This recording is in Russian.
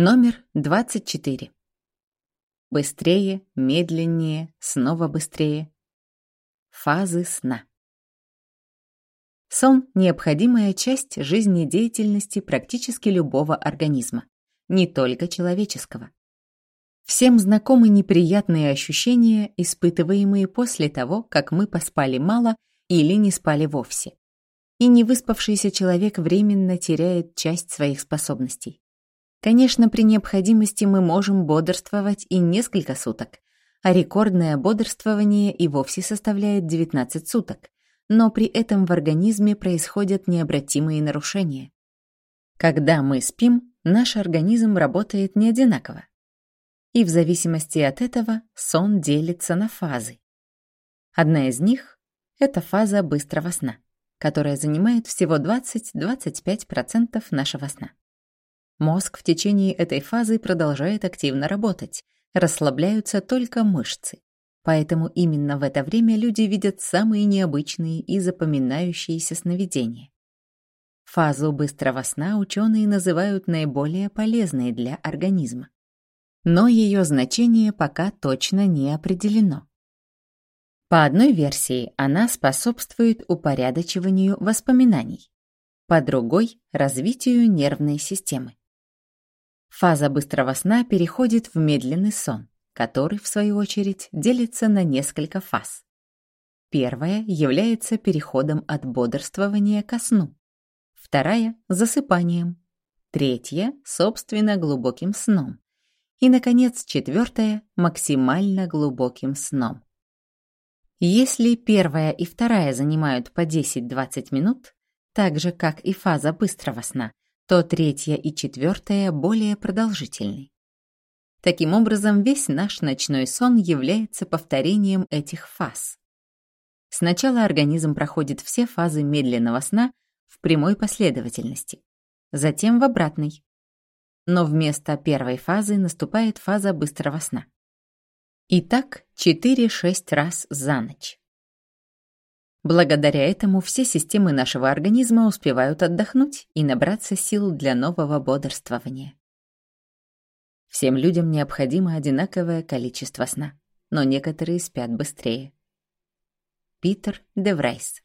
Номер 24. Быстрее, медленнее, снова быстрее. Фазы сна. Сон – необходимая часть жизнедеятельности практически любого организма, не только человеческого. Всем знакомы неприятные ощущения, испытываемые после того, как мы поспали мало или не спали вовсе. И невыспавшийся человек временно теряет часть своих способностей. Конечно, при необходимости мы можем бодрствовать и несколько суток, а рекордное бодрствование и вовсе составляет 19 суток, но при этом в организме происходят необратимые нарушения. Когда мы спим, наш организм работает не одинаково. И в зависимости от этого сон делится на фазы. Одна из них – это фаза быстрого сна, которая занимает всего 20-25% нашего сна. Мозг в течение этой фазы продолжает активно работать, расслабляются только мышцы. Поэтому именно в это время люди видят самые необычные и запоминающиеся сновидения. Фазу быстрого сна ученые называют наиболее полезной для организма. Но ее значение пока точно не определено. По одной версии она способствует упорядочиванию воспоминаний, по другой – развитию нервной системы. Фаза быстрого сна переходит в медленный сон, который, в свою очередь, делится на несколько фаз. Первая является переходом от бодрствования ко сну. Вторая – засыпанием. Третья – собственно глубоким сном. И, наконец, четвертая – максимально глубоким сном. Если первая и вторая занимают по 10-20 минут, так же, как и фаза быстрого сна, то третья и четвертая более продолжительны. Таким образом, весь наш ночной сон является повторением этих фаз. Сначала организм проходит все фазы медленного сна в прямой последовательности, затем в обратной. Но вместо первой фазы наступает фаза быстрого сна. И так 4-6 раз за ночь. Благодаря этому все системы нашего организма успевают отдохнуть и набраться сил для нового бодрствования. Всем людям необходимо одинаковое количество сна, но некоторые спят быстрее. Питер Де Врис